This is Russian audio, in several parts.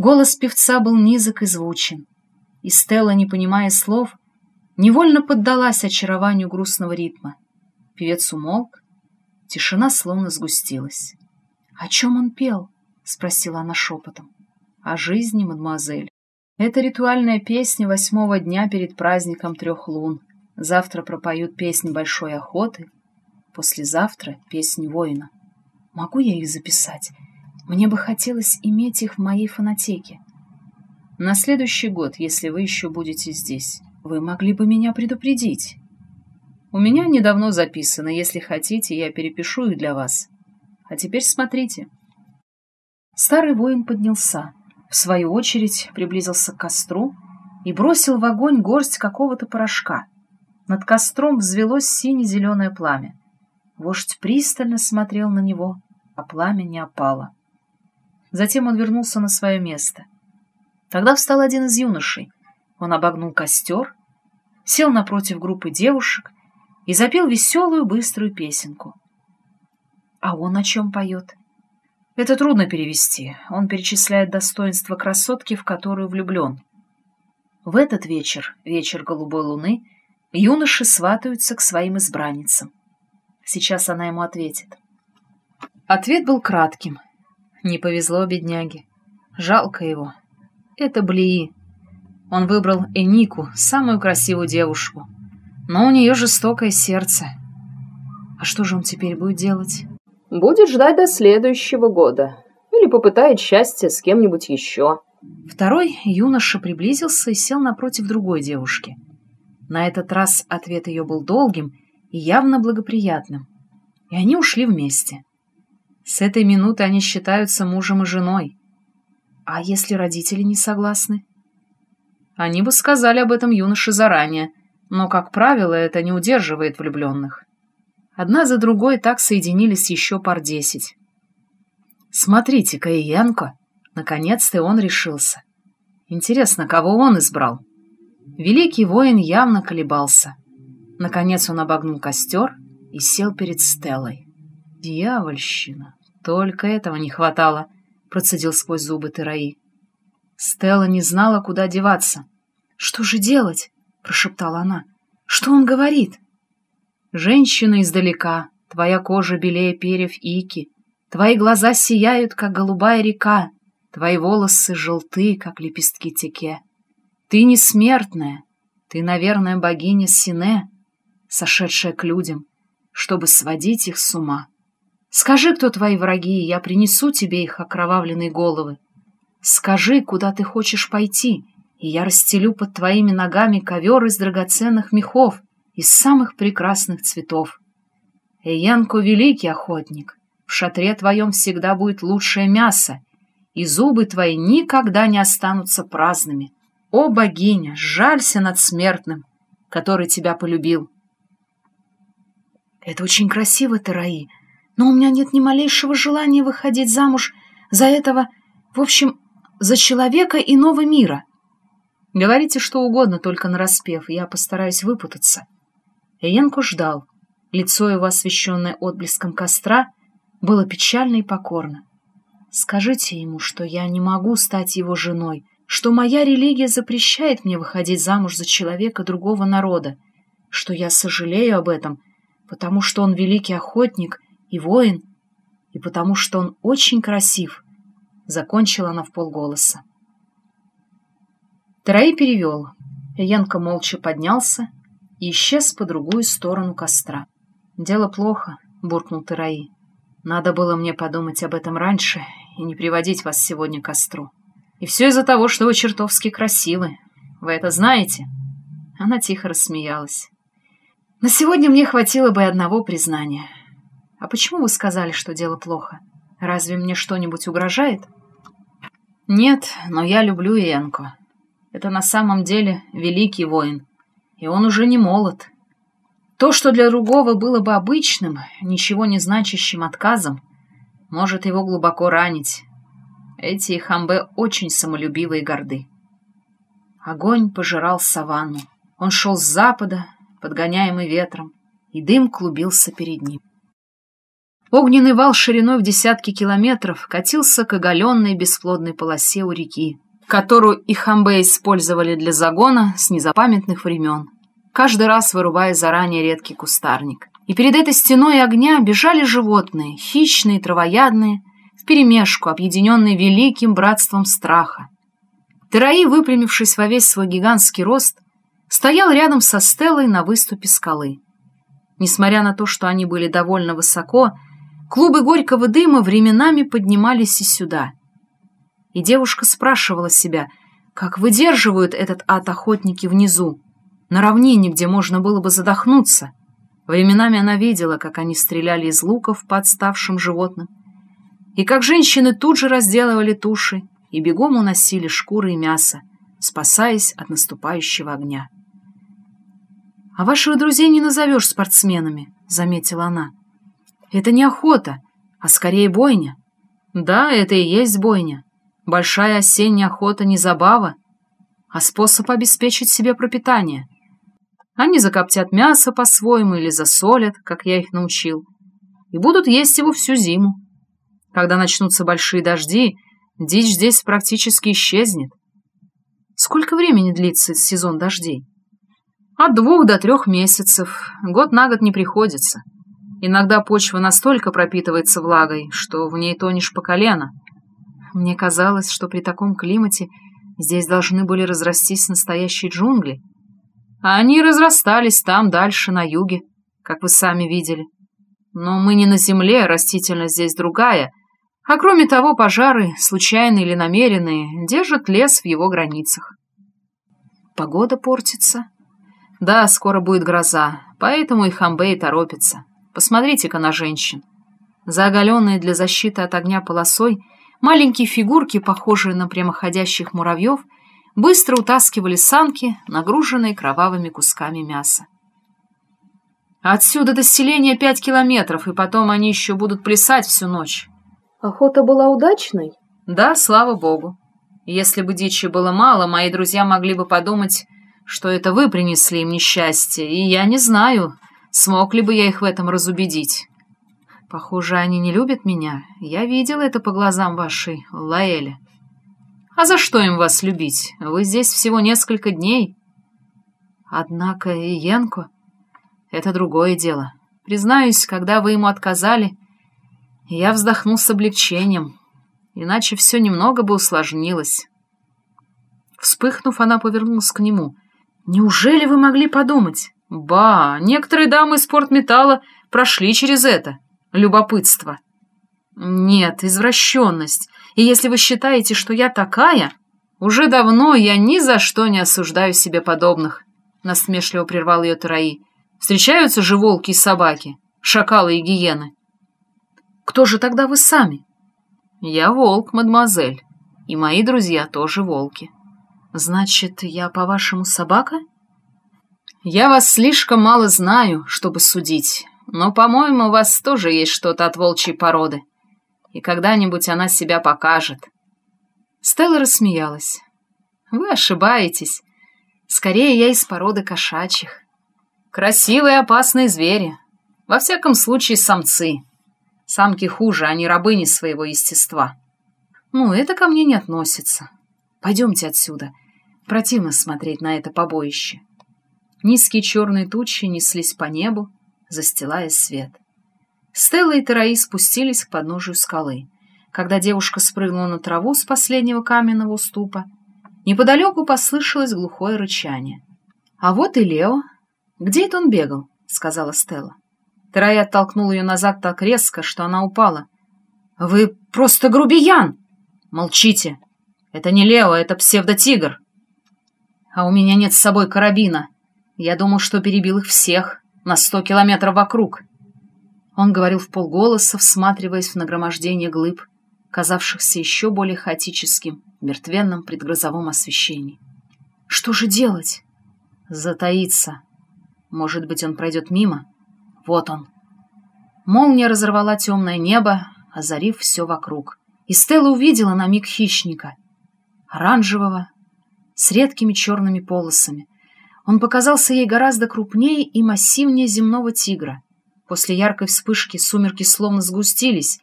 Голос певца был низок и звучен, и Стелла, не понимая слов, невольно поддалась очарованию грустного ритма. Певец умолк, тишина словно сгустилась. — О чем он пел? — спросила она шепотом. — О жизни, мадемуазель. Это ритуальная песня восьмого дня перед праздником трех лун. Завтра пропоют песнь большой охоты, послезавтра — песнь воина. Могу я их записать? Мне бы хотелось иметь их в моей фонотеке. На следующий год, если вы еще будете здесь, вы могли бы меня предупредить. У меня недавно записано, если хотите, я перепишу их для вас. А теперь смотрите. Старый воин поднялся в свою очередь приблизился к костру и бросил в огонь горсть какого-то порошка. Над костром взвелось сине-зеленое пламя. Вождь пристально смотрел на него, а пламя не опало. Затем он вернулся на свое место. Тогда встал один из юношей. Он обогнул костер, сел напротив группы девушек и запел веселую быструю песенку. А он о чем поет? Это трудно перевести. Он перечисляет достоинства красотки, в которую влюблен. В этот вечер, вечер голубой луны, юноши сватаются к своим избранницам. Сейчас она ему ответит. Ответ был кратким. Не повезло бедняге. Жалко его. Это Блии. Он выбрал Энику, самую красивую девушку. Но у нее жестокое сердце. А что же он теперь будет делать? Будет ждать до следующего года. Или попытает счастье с кем-нибудь еще. Второй юноша приблизился и сел напротив другой девушки. На этот раз ответ ее был долгим и явно благоприятным. И они ушли вместе. С этой минуты они считаются мужем и женой. А если родители не согласны? Они бы сказали об этом юноше заранее, но, как правило, это не удерживает влюбленных. Одна за другой так соединились еще пар десять. Смотрите-ка, Иенко, наконец-то он решился. Интересно, кого он избрал? Великий воин явно колебался. Наконец он обогнул костер и сел перед Стеллой. «Дьявольщина! Только этого не хватало!» — процедил сквозь зубы Тераи. Стелла не знала, куда деваться. «Что же делать?» — прошептала она. «Что он говорит?» Женщина издалека, твоя кожа белее перьев ики, твои глаза сияют, как голубая река, твои волосы желты, как лепестки теке. Ты не смертная, ты, наверное, богиня Сине, сошедшая к людям, чтобы сводить их с ума. Скажи, кто твои враги, и я принесу тебе их окровавленные головы. Скажи, куда ты хочешь пойти, и я расстелю под твоими ногами ковер из драгоценных мехов, из самых прекрасных цветов. Эянко — великий охотник, в шатре твоем всегда будет лучшее мясо, и зубы твои никогда не останутся праздными. О, богиня, жалься над смертным, который тебя полюбил. Это очень красиво, Тараи, но у меня нет ни малейшего желания выходить замуж за этого, в общем, за человека иного мира. Говорите что угодно, только нараспев, я постараюсь выпутаться. Янко ждал. Лицо его, освещенное отблеском костра, было печально и покорно. «Скажите ему, что я не могу стать его женой, что моя религия запрещает мне выходить замуж за человека другого народа, что я сожалею об этом, потому что он великий охотник и воин, и потому что он очень красив», — закончила она в полголоса. Тараи перевел. Янка молча поднялся и исчез по другую сторону костра. «Дело плохо», — буркнул Тараи. «Надо было мне подумать об этом раньше и не приводить вас сегодня к костру. И все из-за того, что вы чертовски красивы. Вы это знаете?» Она тихо рассмеялась. «На сегодня мне хватило бы одного признания. А почему вы сказали, что дело плохо? Разве мне что-нибудь угрожает?» «Нет, но я люблю Янко. Это на самом деле великий воин и он уже не молод. То, что для другого было бы обычным, ничего не значащим отказом, может его глубоко ранить. Эти хамбе очень самолюбивы и горды. Огонь пожирал саванну. Он шел с запада, подгоняемый ветром, и дым клубился перед ним. Огненный вал шириной в десятки километров катился к оголенной бесплодной полосе у реки, которую и хамбе использовали для загона с незапамятных времен, каждый раз вырубая заранее редкий кустарник. И перед этой стеной огня бежали животные, хищные, травоядные, вперемешку, объединенные великим братством страха. Тераи, выпрямившись во весь свой гигантский рост, стоял рядом со Стеллой на выступе скалы. Несмотря на то, что они были довольно высоко, клубы горького дыма временами поднимались и сюда. И девушка спрашивала себя, как выдерживают этот ад охотники внизу, на равнине, где можно было бы задохнуться. Временами она видела, как они стреляли из луков по отставшим животным, и как женщины тут же разделывали туши и бегом уносили шкуры и мясо, спасаясь от наступающего огня. «А ваших друзей не назовешь спортсменами», — заметила она. «Это не охота, а скорее бойня». «Да, это и есть бойня. Большая осенняя охота не забава, а способ обеспечить себе пропитание. Они закоптят мясо по-своему или засолят, как я их научил, и будут есть его всю зиму. Когда начнутся большие дожди, дичь здесь практически исчезнет. Сколько времени длится сезон дождей? От двух до трех месяцев. Год на год не приходится. Иногда почва настолько пропитывается влагой, что в ней тонешь по колено. Мне казалось, что при таком климате здесь должны были разрастись настоящие джунгли. А они разрастались там, дальше, на юге, как вы сами видели. Но мы не на земле, растительность здесь другая, а кроме того, пожары, случайные или намеренные, держат лес в его границах. Погода портится. Да, скоро будет гроза, поэтому и Хамбей торопится. Посмотрите-ка на женщин. За оголенной для защиты от огня полосой маленькие фигурки, похожие на прямоходящих муравьев, быстро утаскивали санки, нагруженные кровавыми кусками мяса. Отсюда до селения пять километров, и потом они еще будут плясать всю ночь. Охота была удачной? Да, слава богу. Если бы дичи было мало, мои друзья могли бы подумать, что это вы принесли им несчастье, и я не знаю, смог ли бы я их в этом разубедить. Похоже, они не любят меня. Я видел это по глазам вашей Лаэли. А за что им вас любить? Вы здесь всего несколько дней. Однако и Янко — это другое дело. Признаюсь, когда вы ему отказали, я вздохнул с облегчением, иначе все немного бы усложнилось. Вспыхнув, она повернулась к нему. «Неужели вы могли подумать? Ба, некоторые дамы из спортметалла прошли через это. Любопытство». «Нет, извращенность. И если вы считаете, что я такая, уже давно я ни за что не осуждаю себе подобных», — насмешливо прервал ее Тараи. «Встречаются же волки и собаки, шакалы и гиены. Кто же тогда вы сами? Я волк, мадемуазель, и мои друзья тоже волки. Значит, я, по-вашему, собака? Я вас слишком мало знаю, чтобы судить, но, по-моему, у вас тоже есть что-то от волчьей породы, и когда-нибудь она себя покажет. Стелла рассмеялась. Вы ошибаетесь. Скорее, я из породы кошачьих. Красивые опасные звери. Во всяком случае, самцы. Самки хуже, они рабыни своего естества. Ну, это ко мне не относится. Пойдемте отсюда. Противно смотреть на это побоище. Низкие черные тучи неслись по небу, застилая свет. Стелла и Тераи спустились к подножию скалы. Когда девушка спрыгнула на траву с последнего каменного уступа, неподалеку послышалось глухое рычание. «А вот и Лео. Где это он бегал?» — сказала Стелла. Терай оттолкнул ее назад так резко, что она упала. «Вы просто грубиян!» «Молчите! Это не Лео, это псевдотигр!» «А у меня нет с собой карабина. Я думал, что перебил их всех, на сто километров вокруг». Он говорил в полголоса, всматриваясь в нагромождение глыб, казавшихся еще более хаотическим в мертвенном предгрозовом освещении. «Что же делать?» «Затаиться. Может быть, он пройдет мимо?» Вот он. Молния разорвала темное небо, озарив все вокруг. И Стелла увидела на миг хищника. Оранжевого, с редкими черными полосами. Он показался ей гораздо крупнее и массивнее земного тигра. После яркой вспышки сумерки словно сгустились,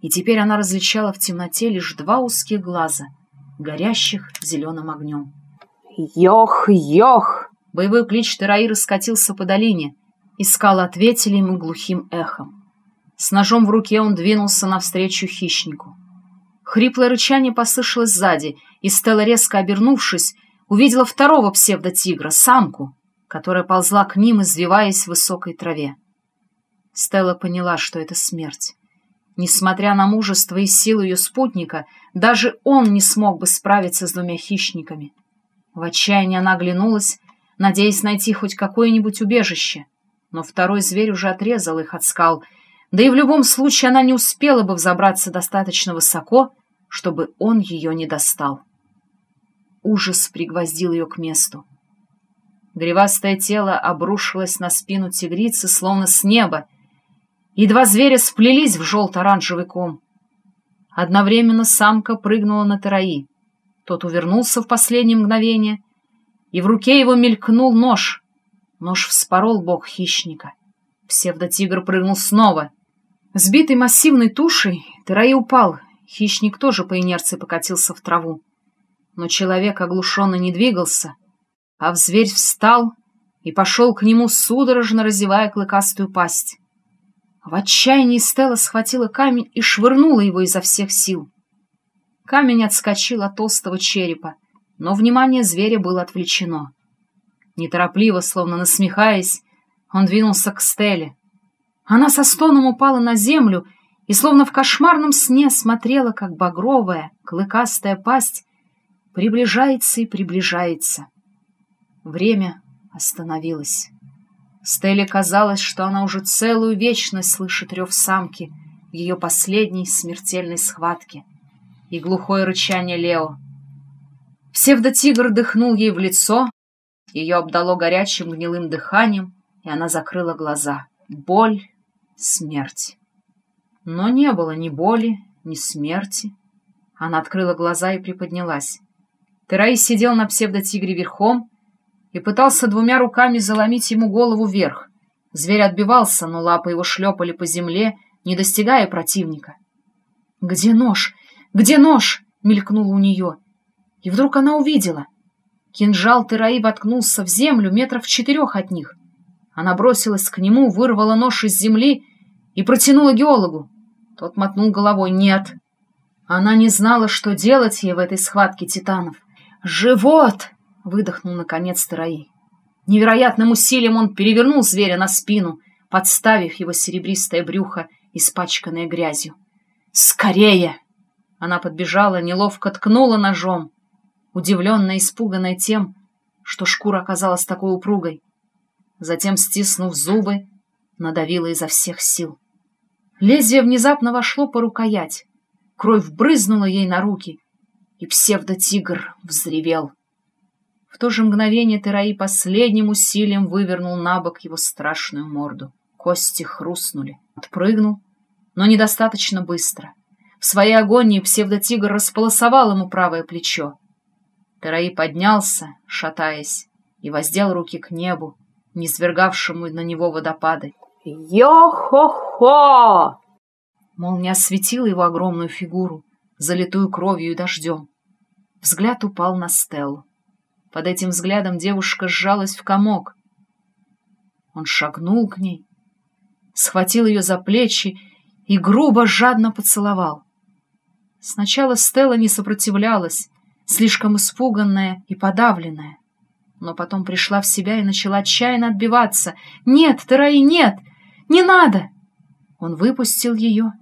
и теперь она различала в темноте лишь два узких глаза, горящих зеленым огнем. «Йох, йох!» Боевой клич Тераи раскатился по долине, и скалы ответили ему глухим эхом. С ножом в руке он двинулся навстречу хищнику. Хриплое рычание послышалось сзади, и Стелла, резко обернувшись, увидела второго псевдотигра, самку, которая ползла к ним, извиваясь в высокой траве. Стелла поняла, что это смерть. Несмотря на мужество и силу ее спутника, даже он не смог бы справиться с двумя хищниками. В отчаянии она оглянулась, надеясь найти хоть какое-нибудь убежище, но второй зверь уже отрезал их от скал, да и в любом случае она не успела бы взобраться достаточно высоко, чтобы он ее не достал. Ужас пригвоздил ее к месту. Гривастое тело обрушилось на спину тигрицы, словно с неба, и два зверя сплелись в желто-оранжевый ком. Одновременно самка прыгнула на Тараи. Тот увернулся в последнее мгновение, и в руке его мелькнул нож. Нож вспорол бок хищника. Псевдотигр прыгнул снова. Сбитый массивной тушей, Тараи упал. Хищник тоже по инерции покатился в траву. Но человек оглушенно не двигался, а в зверь встал и пошел к нему, судорожно разевая клыкастую пасть. В отчаянии Стелла схватила камень и швырнула его изо всех сил. Камень отскочил от толстого черепа, но внимание зверя было отвлечено. Неторопливо, словно насмехаясь, он двинулся к Стелле. Она со стоном упала на землю и, словно в кошмарном сне, смотрела, как багровая, клыкастая пасть приближается и приближается. Время остановилось. Стелле казалось, что она уже целую вечность слышит рев самки в ее последней смертельной схватке и глухое рычание Лео. Псевдотигр дыхнул ей в лицо, ее обдало горячим гнилым дыханием, и она закрыла глаза. Боль, смерть. Но не было ни боли, ни смерти. Она открыла глаза и приподнялась. Тераис сидел на псевдотигре верхом и пытался двумя руками заломить ему голову вверх. Зверь отбивался, но лапы его шлепали по земле, не достигая противника. «Где нож? Где нож?» — мелькнуло у нее. И вдруг она увидела. Кинжал Тераи воткнулся в землю метров четырех от них. Она бросилась к нему, вырвала нож из земли и протянула геологу. Тот мотнул головой «нет». Она не знала, что делать ей в этой схватке титанов. «Живот!» — выдохнул наконец Тараи. Невероятным усилием он перевернул зверя на спину, подставив его серебристое брюхо, испачканное грязью. «Скорее!» Она подбежала, неловко ткнула ножом, удивленная испуганная тем, что шкура оказалась такой упругой. Затем, стиснув зубы, надавила изо всех сил. Лезвие внезапно вошло по рукоять. Кровь брызнула ей на руки, и псевдотигр взревел. В то же мгновение Тераи последним усилием вывернул на бок его страшную морду. Кости хрустнули. Отпрыгнул, но недостаточно быстро. В своей агонии псевдотигр располосовал ему правое плечо. Тераи поднялся, шатаясь, и воздел руки к небу, низвергавшему на него водопады. «Йо-хо-хо!» Молния осветила его огромную фигуру, залитую кровью и дождем. Взгляд упал на Стеллу. Под этим взглядом девушка сжалась в комок. Он шагнул к ней, схватил ее за плечи и грубо, жадно поцеловал. Сначала Стелла не сопротивлялась, слишком испуганная и подавленная но потом пришла в себя и начала отчаянно отбиваться. «Нет, Тераи, нет! Не надо!» Он выпустил ее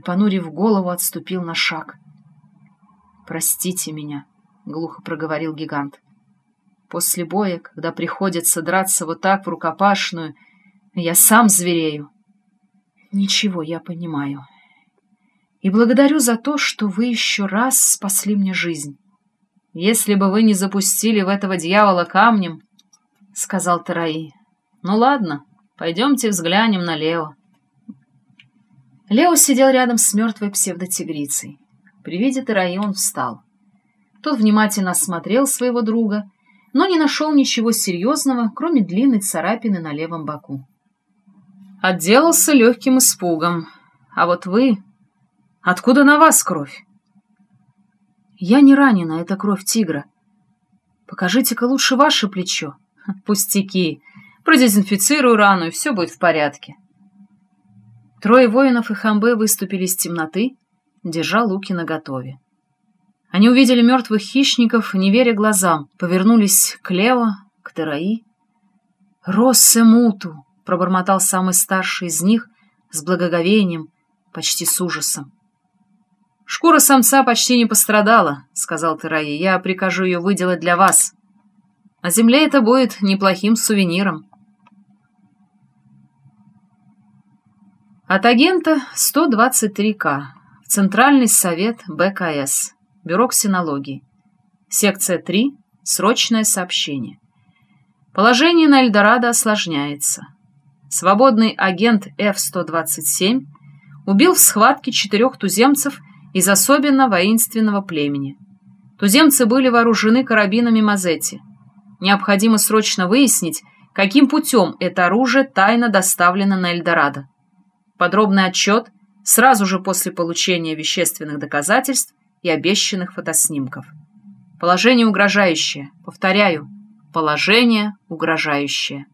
и, понурив голову, отступил на шаг. «Простите меня», — глухо проговорил гигант. «После боя, когда приходится драться вот так в рукопашную, я сам зверею». «Ничего, я понимаю. И благодарю за то, что вы еще раз спасли мне жизнь». «Если бы вы не запустили в этого дьявола камнем», — сказал Тараи. «Ну ладно, пойдемте взглянем на Лео». Сидел рядом с мертвой псевдотигрицей. При виде Тараи он встал. Тот внимательно осмотрел своего друга, но не нашел ничего серьезного, кроме длинной царапины на левом боку. Отделался легким испугом. А вот вы... Откуда на вас кровь? Я не ранена, это кровь тигра. Покажите-ка лучше ваше плечо. Пустяки. Продезинфицирую рану, и все будет в порядке. Трое воинов и Хамбе выступили из темноты, держа луки наготове. Они увидели мертвых хищников, не веря глазам, повернулись к Лео, к Тераи. «Россе Муту!» — пробормотал самый старший из них с благоговением, почти с ужасом. «Шкура самца почти не пострадала», — сказал Тераи. «Я прикажу ее выделать для вас. На земле это будет неплохим сувениром». От агента 123К. Центральный совет БКС. Бюро ксенологии. Секция 3. Срочное сообщение. Положение на Эльдорадо осложняется. Свободный агент F-127 убил в схватке четырех туземцев из особенно воинственного племени. Туземцы были вооружены карабинами Мазетти. Необходимо срочно выяснить, каким путем это оружие тайно доставлено на Эльдорадо. Подробный отчет сразу же после получения вещественных доказательств и обещанных фотоснимков. Положение угрожающее. Повторяю, положение угрожающее.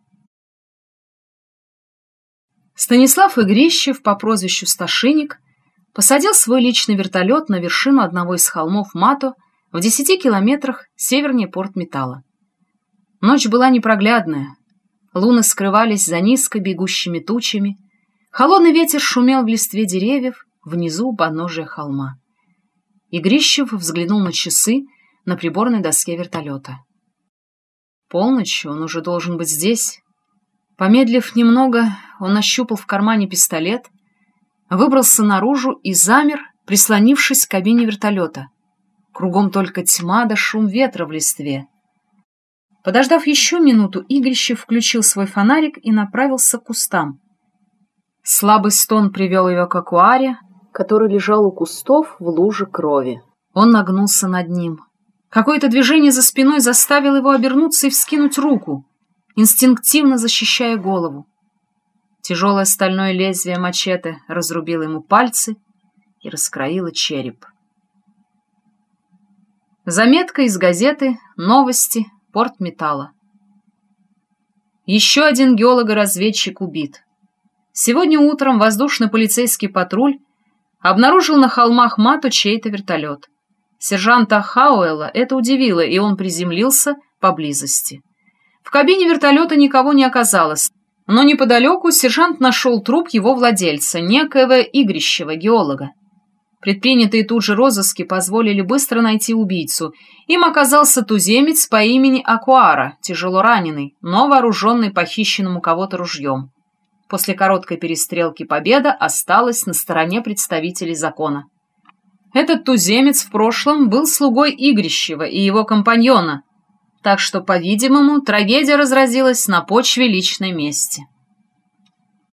Станислав Игрищев по прозвищу Сташиник посадил свой личный вертолет на вершину одного из холмов Мато в 10 километрах севернее порт Металла. Ночь была непроглядная. Луны скрывались за низко бегущими тучами. Холодный ветер шумел в листве деревьев внизу у подножия холма. Игрищев взглянул на часы на приборной доске вертолета. Полночь, он уже должен быть здесь. Помедлив немного, он ощупал в кармане пистолет, выбрался наружу и замер, прислонившись к кабине вертолета. Кругом только тьма да шум ветра в листве. Подождав еще минуту, Игрищев включил свой фонарик и направился к кустам. Слабый стон привел его к акуаре, который лежал у кустов в луже крови. Он нагнулся над ним. Какое-то движение за спиной заставило его обернуться и вскинуть руку, инстинктивно защищая голову. Тяжелое стальное лезвие мачете разрубило ему пальцы и раскроило череп. Заметка из газеты «Новости. Порт металла». Еще один геолого-разведчик убит. Сегодня утром воздушно-полицейский патруль обнаружил на холмах Мату чей-то вертолет. Сержанта Хауэлла это удивило, и он приземлился поблизости. В кабине вертолета никого не оказалось, но неподалеку сержант нашел труп его владельца, некоего Игрищева, геолога. Предпринятые тут же розыски позволили быстро найти убийцу. Им оказался туземец по имени Акуара, тяжело раненый, но вооруженный похищенным у кого-то ружьем. После короткой перестрелки победа осталась на стороне представителей закона. Этот туземец в прошлом был слугой Игрищева и его компаньона, так что, по-видимому, трагедия разразилась на почве личной мести.